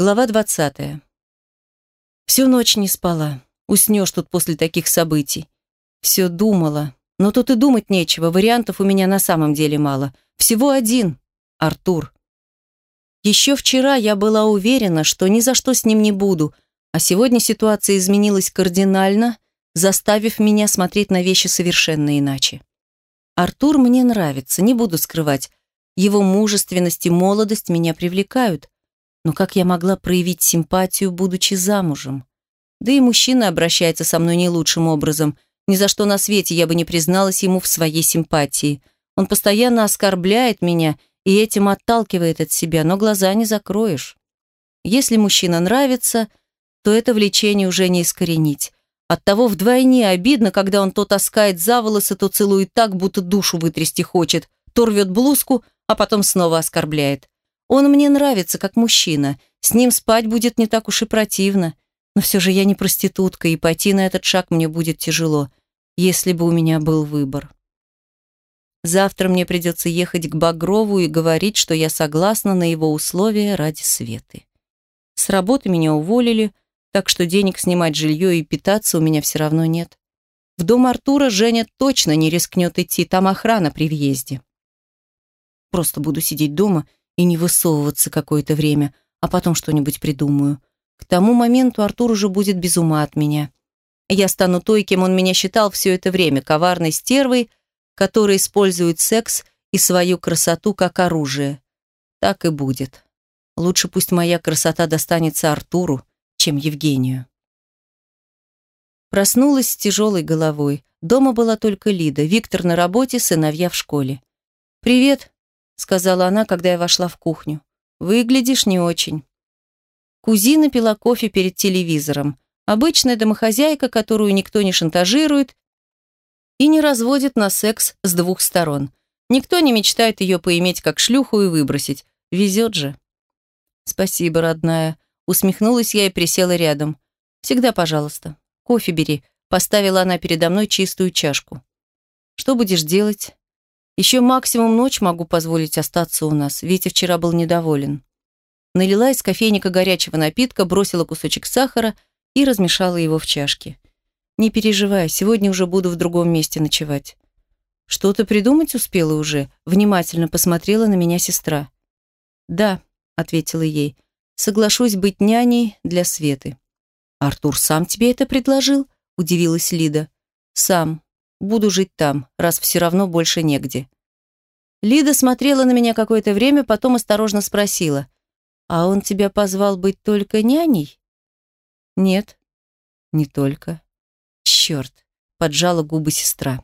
Глава 20. Всю ночь не спала. Уснешь тут после таких событий. Все думала. Но тут и думать нечего, вариантов у меня на самом деле мало. Всего один. Артур. Еще вчера я была уверена, что ни за что с ним не буду, а сегодня ситуация изменилась кардинально, заставив меня смотреть на вещи совершенно иначе. Артур мне нравится, не буду скрывать. Его мужественность и молодость меня привлекают. Но как я могла проявить симпатию, будучи замужем? Да и мужчина обращается со мной не лучшим образом. Ни за что на свете я бы не призналась ему в своей симпатии. Он постоянно оскорбляет меня и этим отталкивает от себя, но глаза не закроешь. Если мужчина нравится, то это влечение уже не искоренить. Оттого вдвойне обидно, когда он то таскает за волосы, то целует так, будто душу вытрясти хочет, то рвет блузку, а потом снова оскорбляет. Он мне нравится, как мужчина. С ним спать будет не так уж и противно. Но все же я не проститутка, и пойти на этот шаг мне будет тяжело, если бы у меня был выбор. Завтра мне придется ехать к Багрову и говорить, что я согласна на его условия ради Светы. С работы меня уволили, так что денег снимать жилье и питаться у меня все равно нет. В дом Артура Женя точно не рискнет идти, там охрана при въезде. Просто буду сидеть дома и не высовываться какое-то время, а потом что-нибудь придумаю. К тому моменту Артур уже будет без ума от меня. Я стану той, кем он меня считал все это время, коварной стервой, который использует секс и свою красоту как оружие. Так и будет. Лучше пусть моя красота достанется Артуру, чем Евгению. Проснулась с тяжелой головой. Дома была только Лида, Виктор на работе, сыновья в школе. «Привет», — сказала она, когда я вошла в кухню. «Выглядишь не очень». Кузина пила кофе перед телевизором. Обычная домохозяйка, которую никто не шантажирует и не разводит на секс с двух сторон. Никто не мечтает ее поиметь как шлюху и выбросить. Везет же. «Спасибо, родная», — усмехнулась я и присела рядом. «Всегда пожалуйста. Кофе бери», — поставила она передо мной чистую чашку. «Что будешь делать?» «Еще максимум ночь могу позволить остаться у нас. Витя вчера был недоволен». Налила из кофейника горячего напитка, бросила кусочек сахара и размешала его в чашке. Не переживай, сегодня уже буду в другом месте ночевать. Что-то придумать успела уже? Внимательно посмотрела на меня сестра. Да, ответила ей. Соглашусь быть няней для Светы. Артур сам тебе это предложил? Удивилась Лида. Сам. Буду жить там, раз все равно больше негде. Лида смотрела на меня какое-то время, потом осторожно спросила. «А он тебя позвал быть только няней?» «Нет, не только». «Черт!» — поджала губы сестра.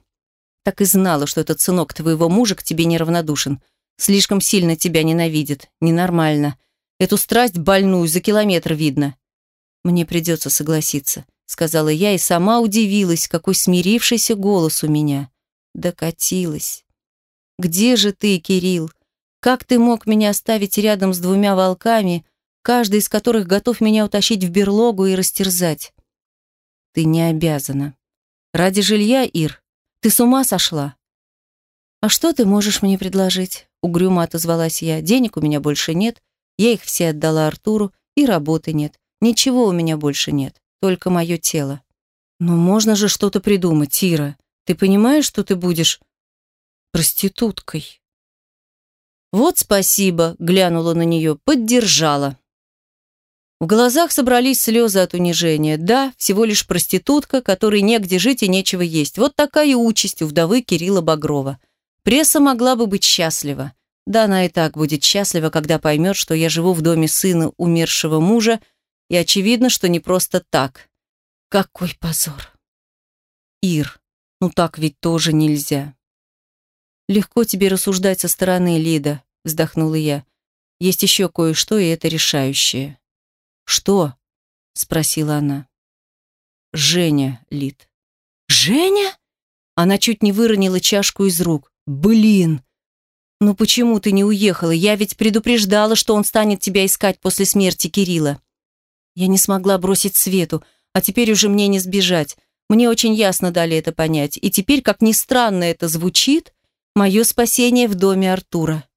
«Так и знала, что этот сынок твоего мужа к тебе неравнодушен. Слишком сильно тебя ненавидит. Ненормально. Эту страсть больную за километр видно». «Мне придется согласиться», — сказала я и сама удивилась, какой смирившийся голос у меня. Докатилась. «Где же ты, Кирилл? Как ты мог меня оставить рядом с двумя волками, каждый из которых готов меня утащить в берлогу и растерзать?» Ты не обязана. Ради жилья, Ир, ты с ума сошла? А что ты можешь мне предложить? Угрюмо отозвалась я. Денег у меня больше нет, я их все отдала Артуру, и работы нет. Ничего у меня больше нет, только мое тело. Но можно же что-то придумать, Ира. Ты понимаешь, что ты будешь проституткой? Вот спасибо, глянула на нее, поддержала. В глазах собрались слезы от унижения. Да, всего лишь проститутка, которой негде жить и нечего есть. Вот такая участь у вдовы Кирилла Багрова. Пресса могла бы быть счастлива. Да, она и так будет счастлива, когда поймет, что я живу в доме сына умершего мужа, и очевидно, что не просто так. Какой позор. Ир, ну так ведь тоже нельзя. Легко тебе рассуждать со стороны, Лида, вздохнула я. Есть еще кое-что, и это решающее. «Что?» — спросила она. «Женя, Лид». «Женя?» Она чуть не выронила чашку из рук. «Блин! Ну почему ты не уехала? Я ведь предупреждала, что он станет тебя искать после смерти Кирилла». Я не смогла бросить Свету, а теперь уже мне не сбежать. Мне очень ясно дали это понять. И теперь, как ни странно это звучит, мое спасение в доме Артура.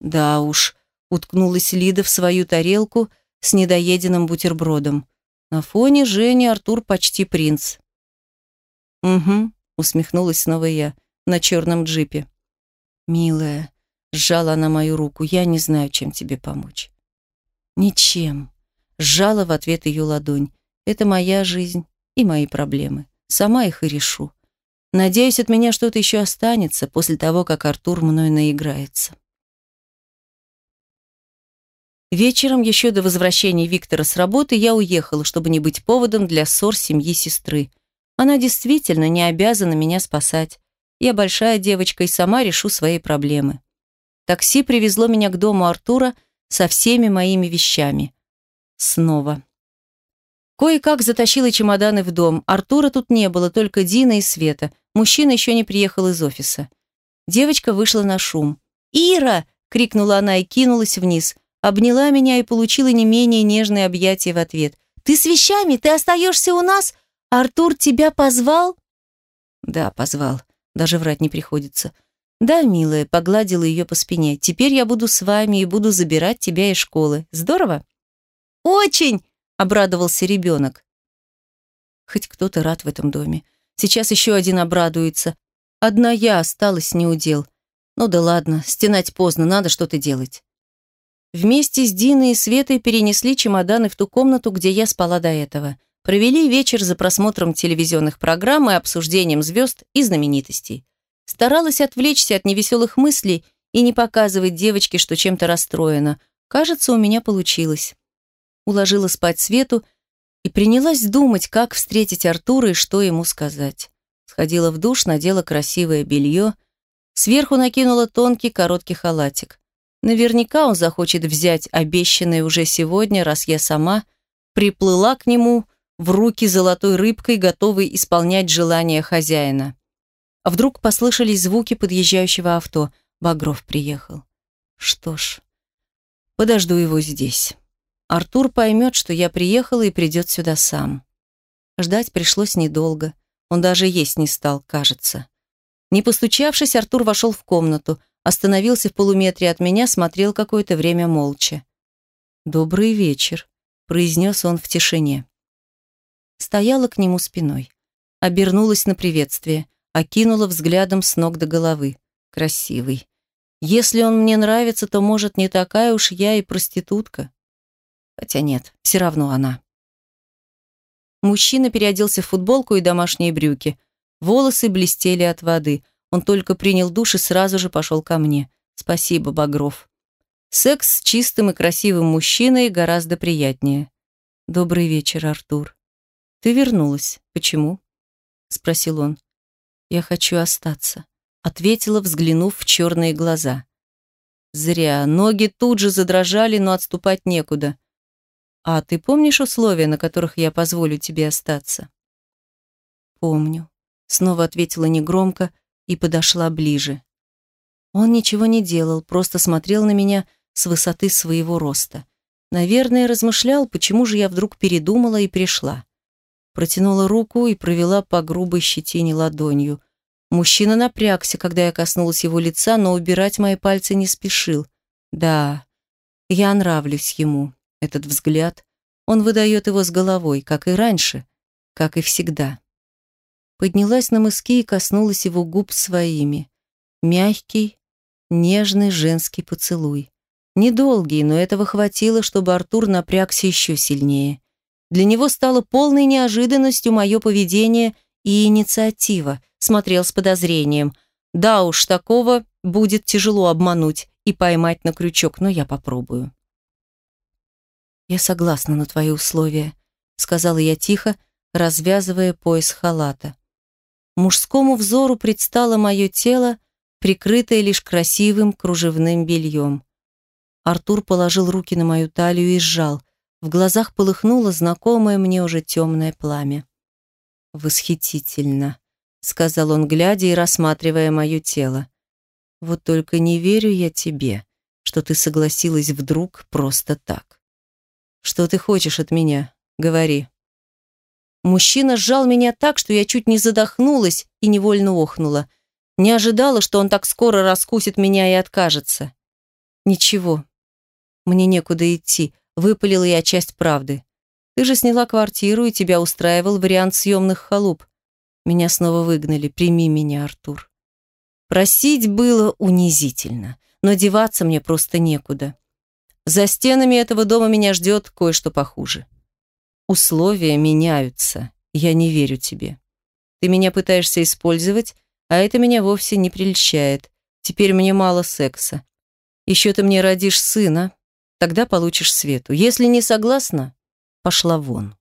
Да уж, уткнулась Лида в свою тарелку, с недоеденным бутербродом. На фоне Жени Артур почти принц. «Угу», — усмехнулась снова я, на черном джипе. «Милая», — сжала она мою руку, — «я не знаю, чем тебе помочь». «Ничем», — сжала в ответ ее ладонь. «Это моя жизнь и мои проблемы. Сама их и решу. Надеюсь, от меня что-то еще останется после того, как Артур мной наиграется». Вечером, еще до возвращения Виктора с работы, я уехала, чтобы не быть поводом для ссор семьи сестры. Она действительно не обязана меня спасать. Я большая девочка и сама решу свои проблемы. Такси привезло меня к дому Артура со всеми моими вещами. Снова. Кое-как затащила чемоданы в дом. Артура тут не было, только Дина и Света. Мужчина еще не приехал из офиса. Девочка вышла на шум. «Ира!» — крикнула она и кинулась вниз обняла меня и получила не менее нежное объятие в ответ. «Ты с вещами? Ты остаешься у нас? Артур тебя позвал?» «Да, позвал. Даже врать не приходится». «Да, милая», — погладила ее по спине. «Теперь я буду с вами и буду забирать тебя из школы. Здорово?» «Очень!» — обрадовался ребенок. Хоть кто-то рад в этом доме. Сейчас еще один обрадуется. Одна я осталась неудел. Ну да ладно, стенать поздно, надо что-то делать. Вместе с Диной и Светой перенесли чемоданы в ту комнату, где я спала до этого. Провели вечер за просмотром телевизионных программ и обсуждением звезд и знаменитостей. Старалась отвлечься от невеселых мыслей и не показывать девочке, что чем-то расстроена. Кажется, у меня получилось. Уложила спать Свету и принялась думать, как встретить Артура и что ему сказать. Сходила в душ, надела красивое белье, сверху накинула тонкий короткий халатик. Наверняка он захочет взять обещанное уже сегодня, раз я сама приплыла к нему в руки золотой рыбкой, готовой исполнять желания хозяина. А вдруг послышались звуки подъезжающего авто. Багров приехал. Что ж, подожду его здесь. Артур поймет, что я приехала и придет сюда сам. Ждать пришлось недолго. Он даже есть не стал, кажется. Не постучавшись, Артур вошел в комнату, остановился в полуметре от меня, смотрел какое-то время молча. «Добрый вечер», — произнес он в тишине. Стояла к нему спиной. Обернулась на приветствие, окинула взглядом с ног до головы. Красивый. Если он мне нравится, то, может, не такая уж я и проститутка. Хотя нет, все равно она. Мужчина переоделся в футболку и домашние брюки. Волосы блестели от воды — он только принял душ и сразу же пошел ко мне. Спасибо, Багров. Секс с чистым и красивым мужчиной гораздо приятнее. Добрый вечер, Артур. Ты вернулась. Почему? Спросил он. Я хочу остаться. Ответила, взглянув в черные глаза. Зря. Ноги тут же задрожали, но отступать некуда. А ты помнишь условия, на которых я позволю тебе остаться? Помню. Снова ответила негромко, и подошла ближе. Он ничего не делал, просто смотрел на меня с высоты своего роста. Наверное, размышлял, почему же я вдруг передумала и пришла. Протянула руку и провела по грубой щетине ладонью. Мужчина напрягся, когда я коснулась его лица, но убирать мои пальцы не спешил. Да, я нравлюсь ему. Этот взгляд, он выдает его с головой, как и раньше, как и всегда поднялась на мыски и коснулась его губ своими. Мягкий, нежный женский поцелуй. Недолгий, но этого хватило, чтобы Артур напрягся еще сильнее. Для него стало полной неожиданностью мое поведение и инициатива. Смотрел с подозрением. Да уж, такого будет тяжело обмануть и поймать на крючок, но я попробую. «Я согласна на твои условия», — сказала я тихо, развязывая пояс халата. Мужскому взору предстало мое тело, прикрытое лишь красивым кружевным бельем. Артур положил руки на мою талию и сжал. В глазах полыхнуло знакомое мне уже темное пламя. «Восхитительно», — сказал он, глядя и рассматривая мое тело. «Вот только не верю я тебе, что ты согласилась вдруг просто так. Что ты хочешь от меня? Говори». Мужчина сжал меня так, что я чуть не задохнулась и невольно охнула. Не ожидала, что он так скоро раскусит меня и откажется. Ничего, мне некуда идти. Выпалила я часть правды. Ты же сняла квартиру, и тебя устраивал вариант съемных халуп. Меня снова выгнали. Прими меня, Артур. Просить было унизительно, но деваться мне просто некуда. За стенами этого дома меня ждет кое-что похуже. Условия меняются. Я не верю тебе. Ты меня пытаешься использовать, а это меня вовсе не прельщает. Теперь мне мало секса. Еще ты мне родишь сына, тогда получишь Свету. Если не согласна, пошла вон.